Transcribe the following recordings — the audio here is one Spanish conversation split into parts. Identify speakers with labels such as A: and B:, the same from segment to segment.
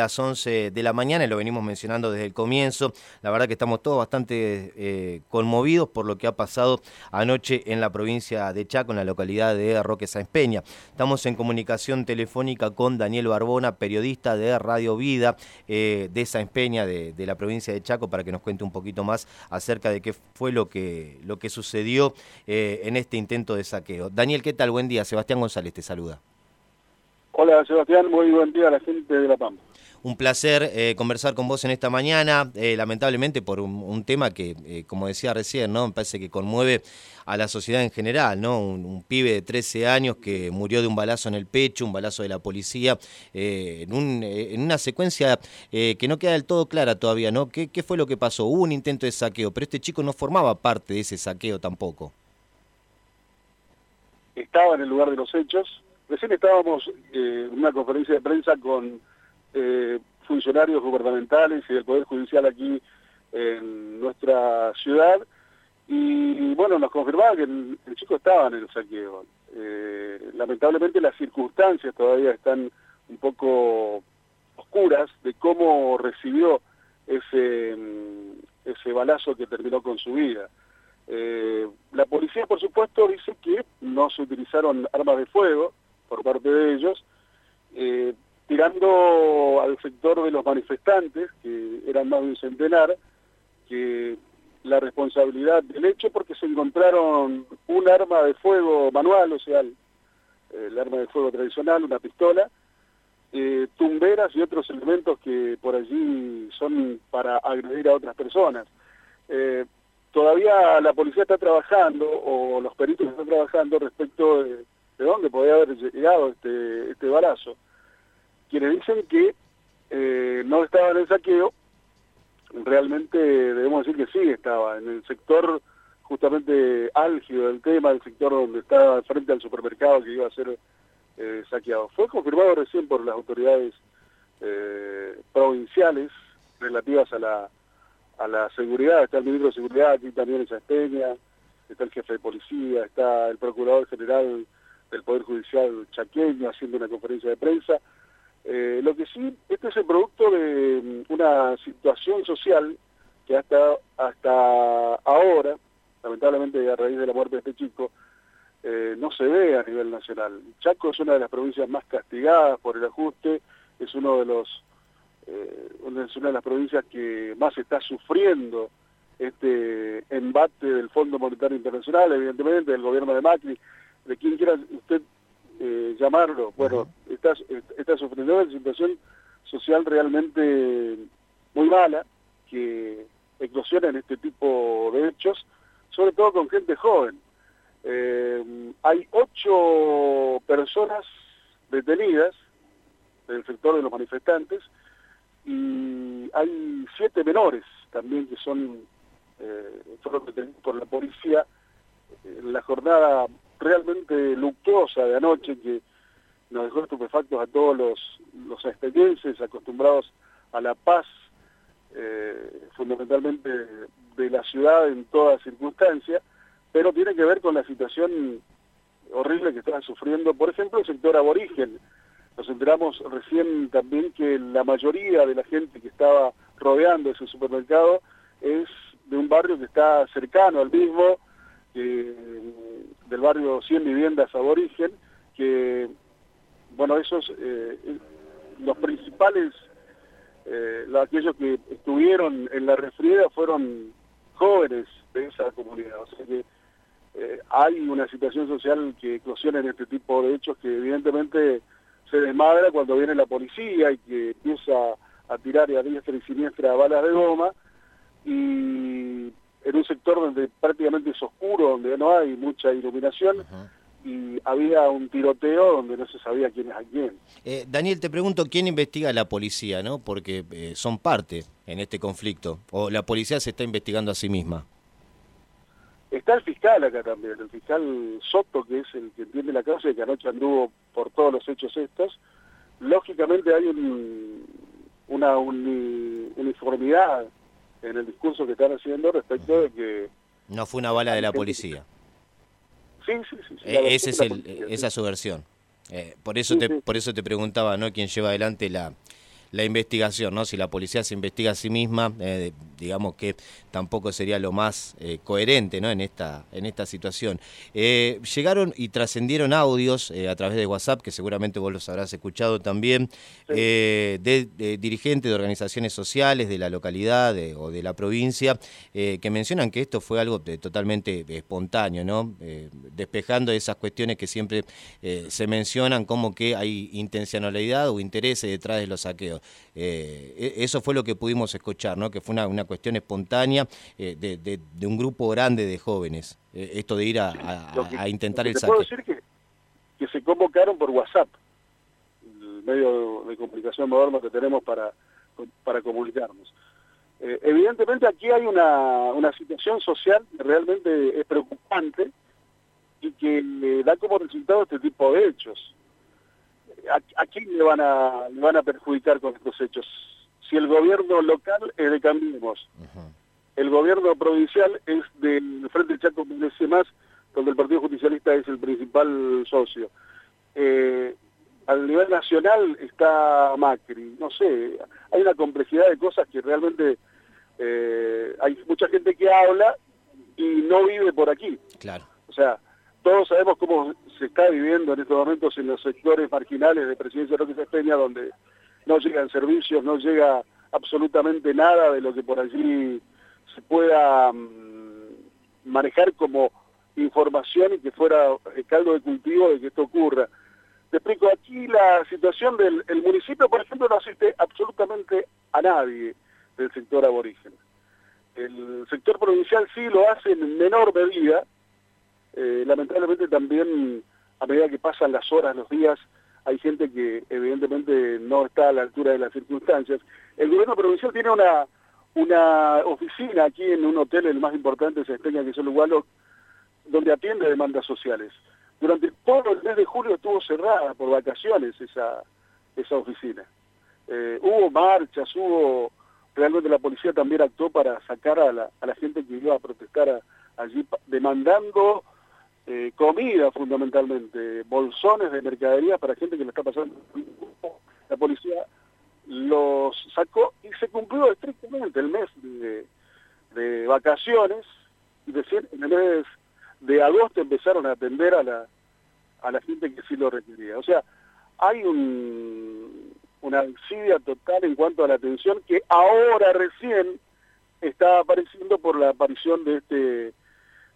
A: las 11 de la mañana y lo venimos mencionando desde el comienzo. La verdad que estamos todos bastante eh, conmovidos por lo que ha pasado anoche en la provincia de Chaco, en la localidad de Roque Sáenz Peña. Estamos en comunicación telefónica con Daniel Barbona, periodista de Radio Vida eh, de Sáenz Peña, de, la provincia de Chaco, para que nos cuente un poquito más acerca de qué fue lo que, lo que sucedió eh, en este intento de saqueo. Daniel, ¿qué tal? Buen día. Sebastián González te saluda.
B: Hola Sebastián, muy buen día a la gente de La Pampa.
A: Un placer eh, conversar con vos en esta mañana, eh, lamentablemente por un, tema que, eh, como decía recién, ¿no? me parece que conmueve a la sociedad en general, ¿no? Un, pibe de 13 años que murió de un balazo en el pecho, un balazo de la policía, en, una secuencia que no queda del todo clara todavía, ¿no? ¿Qué, ¿Qué fue lo que pasó? Hubo un intento de saqueo, pero este chico no formaba parte de ese saqueo tampoco.
B: Estaba en el lugar de los hechos. Recién estábamos en una conferencia de prensa con eh, funcionarios gubernamentales y del Poder Judicial aquí en nuestra ciudad y bueno, nos confirmaba que el, chico estaba en el saqueo. Eh, lamentablemente las circunstancias todavía están un poco oscuras de cómo recibió ese, mm, ese balazo que terminó con su vida. Eh, la policía, por supuesto, dice que no se utilizaron armas de fuego por parte de ellos, tirando al sector de los manifestantes, que eran más de un centenar, que la responsabilidad del hecho porque se encontraron un arma de fuego manual, o sea, el, arma de fuego tradicional, una pistola, eh, tumberas y otros elementos que por allí son para agredir a otras personas. Eh, todavía la policía está trabajando, o los peritos están trabajando respecto de, de dónde podía haber llegado este, este balazo quienes dicen que eh, no estaba en el saqueo, realmente debemos decir que sí estaba, en el sector justamente álgido del tema, el sector donde estaba frente al supermercado que iba a ser eh, saqueado. Fue confirmado recién por las autoridades eh, provinciales relativas a la, a la seguridad, está el ministro de Seguridad aquí también en Chasteña, está el jefe de policía, está el procurador general del Poder Judicial chaqueño haciendo una conferencia de prensa, eh, lo que sí, este es el producto de mm, una situación social que hasta, hasta ahora, lamentablemente a raíz de la muerte de este chico, eh, no se ve a nivel nacional. Chaco es una de las provincias más castigadas por el ajuste, es uno de los eh, es una de las provincias que más está sufriendo este embate del Fondo Monetario Internacional, evidentemente, del gobierno de Macri, de quien quiera usted llamarlo. Bueno, está, está sufriendo una situación social realmente muy mala que eclosiona en este tipo de hechos, sobre todo con gente joven. Eh, hay ocho personas detenidas del sector de los manifestantes y hay siete menores también que son eh, fueron detenidos por la policía en la jornada realmente luctuosa de anoche que nos dejó estupefactos a todos los, los acostumbrados a la paz, eh, fundamentalmente de la ciudad en toda circunstancia, pero tiene que ver con la situación horrible que están sufriendo, por ejemplo, el sector aborigen. Nos enteramos recién también que la mayoría de la gente que estaba rodeando ese supermercado es de un barrio que está cercano al mismo, del barrio 100 viviendas aborigen, que, bueno, esos, eh, los principales, eh, aquellos que estuvieron en la refriega fueron jóvenes de esa comunidad, o sea que eh, hay una situación social que eclosiona en este tipo de hechos que evidentemente se desmadra cuando viene la policía y que empieza a tirar a diestra y siniestra balas de goma. Y en un sector donde prácticamente es oscuro, donde no hay mucha iluminación, y había un tiroteo donde no se sabía quién es a quién.
A: Eh, Daniel, te pregunto, ¿quién investiga a la policía, no? Porque eh, son parte en este conflicto, o la policía se está investigando a sí misma.
B: Está el fiscal acá también, el fiscal Soto, que es el que entiende la causa y que anoche anduvo por todos los hechos estos. Lógicamente hay una uniformidad en el discurso que están haciendo respecto de que...
A: No fue una bala de la policía.
B: Sí, sí, sí.
A: Eh, ese es esa es su versión. Eh, por eso te por eso te preguntaba, ¿no? Quién lleva adelante la, la investigación, ¿no? Si la policía se investiga a sí misma, eh, digamos que tampoco sería lo más eh, coherente, ¿no? En esta, en esta situación. Eh, llegaron y trascendieron audios a través de WhatsApp, que seguramente vos los habrás escuchado también, de, dirigentes de organizaciones sociales de la localidad o de la provincia, que mencionan que esto fue algo totalmente espontáneo, ¿no? despejando esas cuestiones que siempre se mencionan como que hay intencionalidad o interés detrás de los saqueos. Eh, e, eso fue lo que pudimos escuchar, ¿no? que fue una, una cuestión espontánea eh, de, de, un grupo grande de jóvenes, eh, esto de ir a, a, intentar el saqueo.
B: puedo decir que, que se convocaron por WhatsApp, el medio de comunicación moderno que tenemos para, para comunicarnos. evidentemente aquí hay una, una situación social que realmente es preocupante y que da como resultado este tipo de hechos. ¿A, quién le van a, le van a perjudicar con estos hechos? Si el gobierno local es de Cambiemos, el gobierno provincial es del Frente Chaco Merece Más, donde el Partido Judicialista es el principal socio. Eh, al nivel nacional está Macri, no sé, hay una complejidad de cosas que realmente eh, hay mucha gente que habla y no vive por aquí.
A: Claro.
B: O sea, todos sabemos cómo se está viviendo en estos momentos en los sectores marginales de Presidencia Roque Peña, donde no llegan servicios, no llega absolutamente nada de lo que por allí se pueda mm, manejar como información y que fuera el caldo de cultivo de que esto ocurra. Te explico, aquí la situación del municipio, por ejemplo, no asiste absolutamente a nadie del sector aborigen. El sector provincial sí lo hace en menor medida, eh, lamentablemente también a medida que pasan las horas, los días, hay gente que evidentemente no está a la altura de las circunstancias. El gobierno provincial tiene una, una oficina aquí en un hotel, el más importante se Espeña, que es el lugar donde atiende demandas sociales. Durante todo el mes de julio estuvo cerrada por vacaciones esa, esa oficina. Eh, hubo marchas, hubo... Realmente la policía también actuó para sacar a la, a la gente que iba a protestar allí demandando eh, comida fundamentalmente, bolsones de mercadería para gente que le está pasando. La policía los sacó y se cumplió estrictamente el mes de, vacaciones, es decir, en el mes de agosto empezaron a atender a la, a la gente que sí lo requería. O sea, hay un, una ansiedad total en cuanto a la atención que ahora recién está apareciendo por la aparición de este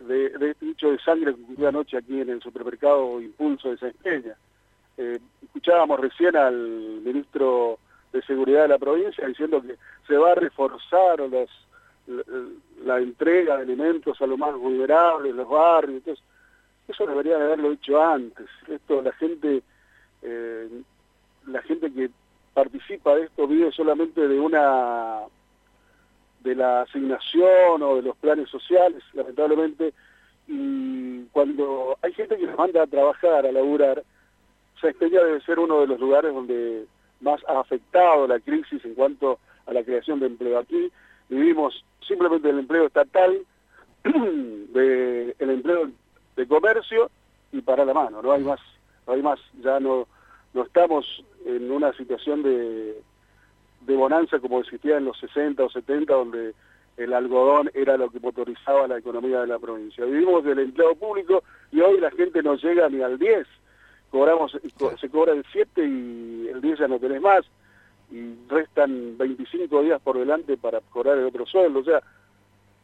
B: de, este hecho de sangre que ocurrió anoche aquí en el supermercado Impulso de San eh, escuchábamos recién al ministro de Seguridad de la provincia diciendo que se va a reforzar los, la, entrega de alimentos a los más vulnerables, los barrios, entonces eso debería haberlo hecho antes. Esto la gente, eh, la gente que participa de esto vive solamente de una de la asignación o de los planes sociales, lamentablemente, y cuando hay gente que nos manda a trabajar, a laburar, Saesteña debe ser uno de los lugares donde más ha afectado la crisis en cuanto a la creación de empleo. Aquí vivimos simplemente el empleo estatal, de, el empleo de comercio y para la mano, no hay más, no hay más, ya no, no estamos en una situación de de bonanza como existía en los 60 o 70, donde el algodón era lo que motorizaba la economía de la provincia. Vivimos del empleo público y hoy la gente no llega ni al 10. Cobramos, se cobra el 7 y el 10 ya no tenés más. Y restan 25 días por delante para cobrar el otro sueldo. O sea,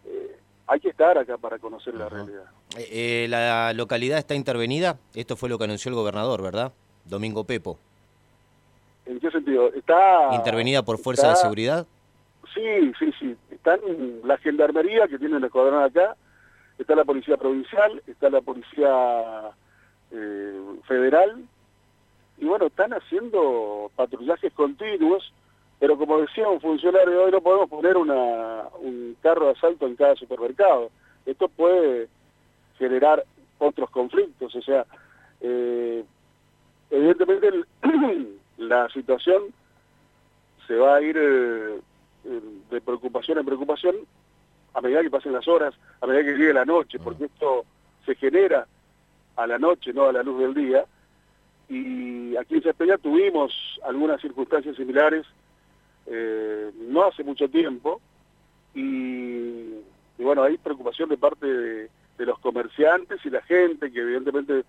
B: eh, hay que estar acá para conocer la realidad.
A: Eh, eh, ¿La localidad está intervenida? Esto fue lo que anunció el gobernador, ¿verdad? Domingo Pepo.
B: ¿En qué sentido? Está
A: ¿Intervenida por fuerza de seguridad?
B: Sí, sí, sí. Están la gendarmería, que tiene el escuadrón acá, está la policía provincial, está la policía eh, federal, y bueno, están haciendo patrullajes continuos, pero como decía un funcionario hoy, no podemos poner una, un carro de asalto en cada supermercado. Esto puede generar otros conflictos, o sea, eh, evidentemente el, la situación se va a ir eh, de preocupación en preocupación a medida que pasen las horas, a medida que llegue la noche, mm. porque esto se genera a la noche, no a la luz del día. Y aquí en Cespeña tuvimos algunas circunstancias similares eh, no hace mucho tiempo y, bueno, hay preocupación de parte de, los comerciantes y la gente que evidentemente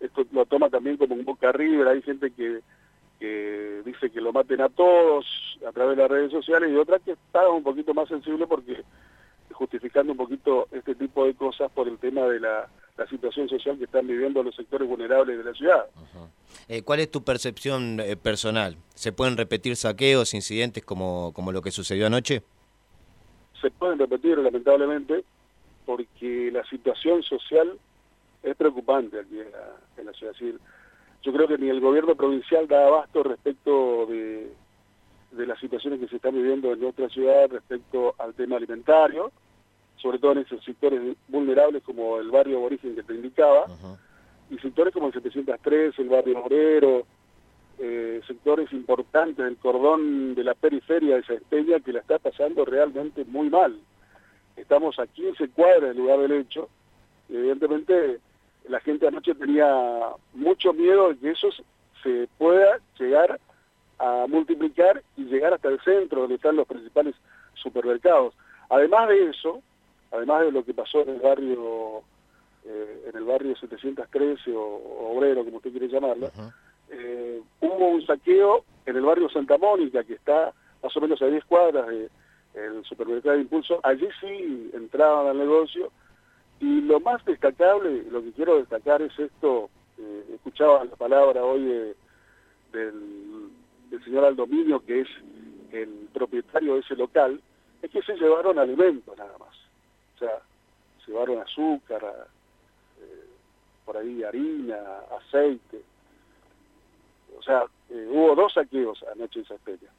B: esto lo toma también como un boca arriba, hay gente que, dice que lo maten a todos a través de las redes sociales y otra que está un poquito más sensible porque justificando un poquito este tipo de cosas por el tema de la, situación social que están viviendo los sectores vulnerables de la ciudad.
A: Eh, ¿Cuál es tu percepción eh, personal? ¿Se pueden repetir saqueos, incidentes como, como lo que sucedió anoche?
B: Se pueden repetir, lamentablemente, porque la situación social es preocupante aquí en la, ciudad. civil. Yo creo que ni el gobierno provincial da abasto respecto de, de las situaciones que se están viviendo en nuestra ciudad respecto al tema alimentario, sobre todo en esos sectores vulnerables como el barrio Aborigen que te indicaba, y sectores como el 703, el barrio Obrero, eh, sectores importantes del cordón de la periferia de Centella que la está pasando realmente muy mal. Estamos a 15 cuadras del lugar del hecho, y evidentemente la gente anoche tenía mucho miedo de que eso se pueda llegar a multiplicar y llegar hasta el centro donde están los principales supermercados. Además de eso, además de lo que pasó en el barrio eh, en el barrio 713 o, obrero, como usted quiere llamarlo, eh, hubo un saqueo en el barrio Santa Mónica, que está más o menos a 10 cuadras del supermercado de Impulso. Allí sí entraban al negocio y lo más destacable, lo que quiero destacar es esto, eh, escuchaba la palabra hoy del, del señor Aldominio, que es el propietario de ese local, es que se llevaron alimentos nada más. O sea, llevaron azúcar, eh, por ahí harina, aceite. O sea, eh, hubo dos saqueos anoche en Saspeña.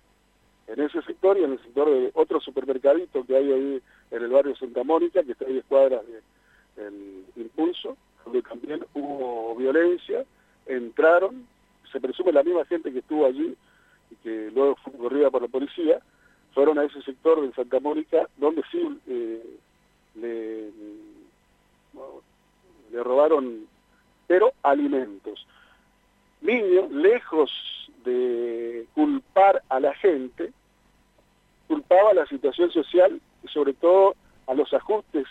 B: En ese sector y en el sector de otro supermercadito que hay ahí en el barrio Santa Mónica, que está a 10 cuadras del Impulso, donde también hubo violencia, entraron, se presume la misma gente que estuvo allí y que luego fue corrida por la policía, fueron a ese sector de Santa Mónica, donde sí eh, le, robaron, pero alimentos. Niños, lejos de culpar a la gente, culpaba la situación social y sobre todo a los ajustes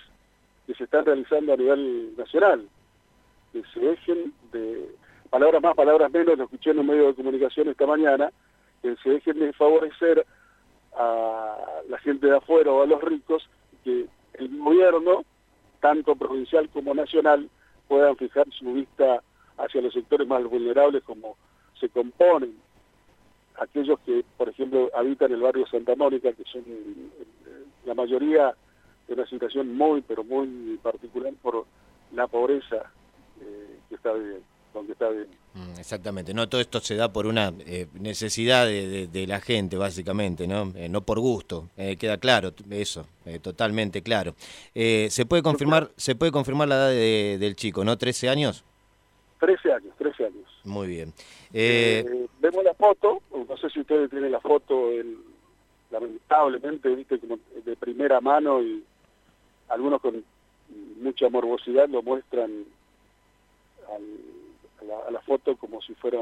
B: realizando a nivel nacional, que se dejen de, palabras más, palabras menos, lo escuché en un medio de comunicación esta mañana, que se dejen de favorecer a la gente de afuera o a los ricos, que el gobierno, tanto provincial como nacional, puedan fijar su vista hacia los sectores más vulnerables como se componen. Aquellos que, por ejemplo, habitan el barrio Santa Mónica, que son la mayoría una situación muy, pero muy particular por la pobreza eh, que está viviendo.
A: Mm, exactamente, no todo esto se da por una eh, necesidad de, la gente, básicamente, no, eh, no por gusto. Eh, queda claro eso, totalmente claro. se puede confirmar, se puede confirmar la edad del chico, ¿no? 13 años.
B: 13 años, 13 años.
A: Muy bien.
B: vemos la foto, no sé si ustedes tienen la foto, lamentablemente, viste, como de primera mano y algunos con mucha morbosidad lo muestran al a la, foto como si fuera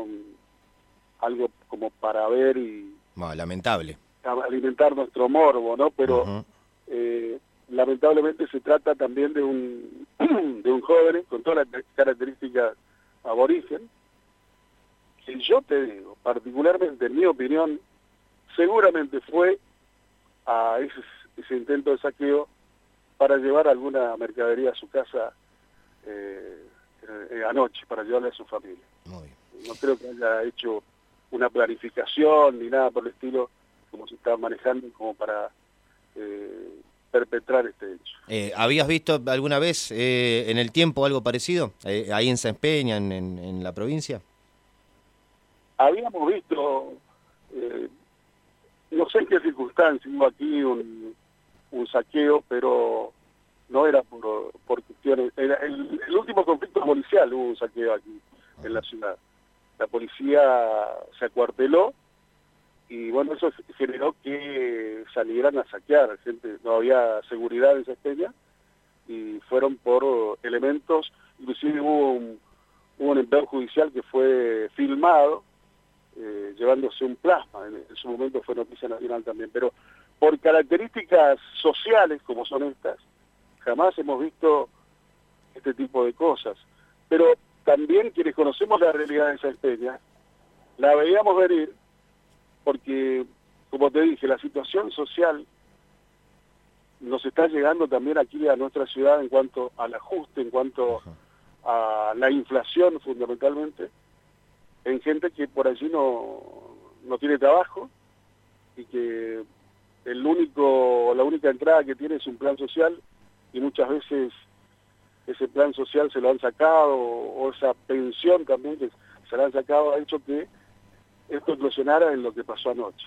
B: algo como para ver y...
A: lamentable.
B: Alimentar nuestro morbo, ¿no? Pero eh, lamentablemente se trata también de un, de un joven con todas las características aborigen, que yo te digo, particularmente en mi opinión, seguramente fue a ese, ese intento de saqueo para llevar alguna mercadería a su casa eh, eh, anoche para llevarle a su familia. No creo que haya hecho una planificación ni nada por el estilo como se está manejando como para eh, perpetrar este hecho.
A: Eh, ¿Habías visto alguna vez en el tiempo algo parecido ahí en San Peña, en, la provincia?
B: Habíamos visto, no sé en qué circunstancias, hubo aquí un, un saqueo, pero no era por, cuestiones... Era el, último conflicto policial hubo un saqueo aquí en la ciudad. La policía se acuarteló y bueno, eso generó que salieran a saquear. Gente, no había seguridad en Cesteña y fueron por elementos, inclusive hubo un, hubo empleo judicial que fue filmado eh, llevándose un plasma, en, su momento fue noticia nacional también, pero por características sociales como son estas, jamás hemos visto este tipo de cosas. Pero también quienes conocemos la realidad de esa especia, la veíamos venir porque, como te dije, la situación social nos está llegando también aquí a nuestra ciudad en cuanto al ajuste, en cuanto a la inflación fundamentalmente, en gente que por allí no, no tiene trabajo y que el único, la única entrada que tiene es un plan social y muchas veces ese plan social se lo han sacado o esa pensión también que se la han sacado ha hecho que esto eclosionara en lo que pasó anoche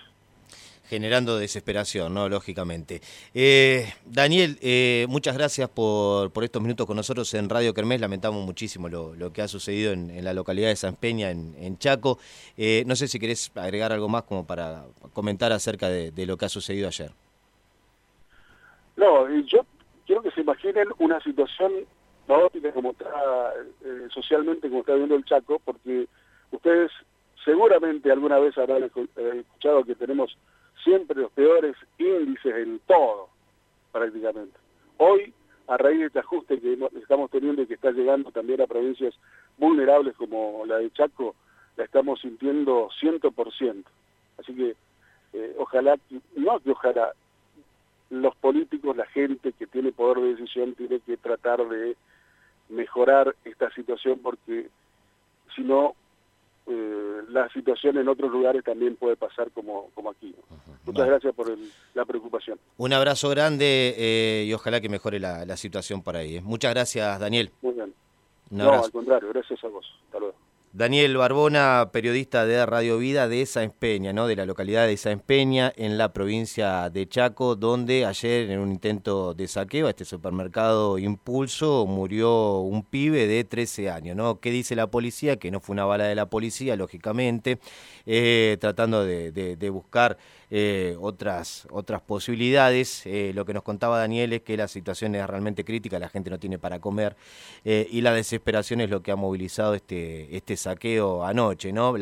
A: generando desesperación, ¿no? Lógicamente. Eh, Daniel, eh, muchas gracias por, por, estos minutos con nosotros en Radio Kermés. Lamentamos muchísimo lo, lo que ha sucedido en, la localidad de San Peña, en, Chaco. Eh, no sé si querés agregar algo más como para comentar acerca de, lo que ha sucedido ayer.
B: No, yo quiero que se imaginen una situación caótica como está socialmente, como está viviendo el Chaco, porque ustedes seguramente alguna vez habrán escuchado que tenemos siempre los peores índices en todo, prácticamente. Hoy, a raíz de este ajuste que estamos teniendo y que está llegando también a provincias vulnerables como la de Chaco, la estamos sintiendo 100%. Así que eh, ojalá, no que ojalá, los políticos, la gente que tiene poder de decisión tiene que tratar de mejorar esta situación porque si no eh, la situación en otros lugares también puede pasar como, como aquí. Muchas gracias por la preocupación.
A: Un abrazo grande eh, y ojalá que mejore la, situación por ahí. ¿eh? Muchas gracias, Daniel.
B: Muy bien. no, al contrario, gracias a vos. Hasta luego.
A: Daniel Barbona, periodista de Radio Vida de Sáenz Peña, ¿no? de la localidad de Sáenz Peña, en la provincia de Chaco, donde ayer en un intento de saqueo a este supermercado Impulso murió un pibe de 13 años. ¿no? ¿Qué dice la policía? Que no fue una bala de la policía, lógicamente, eh, tratando de, buscar eh, otras, otras posibilidades. Eh, lo que nos contaba Daniel es que la situación es realmente crítica, la gente no tiene para comer y la desesperación es lo que ha movilizado este, este saqueo anoche, ¿no?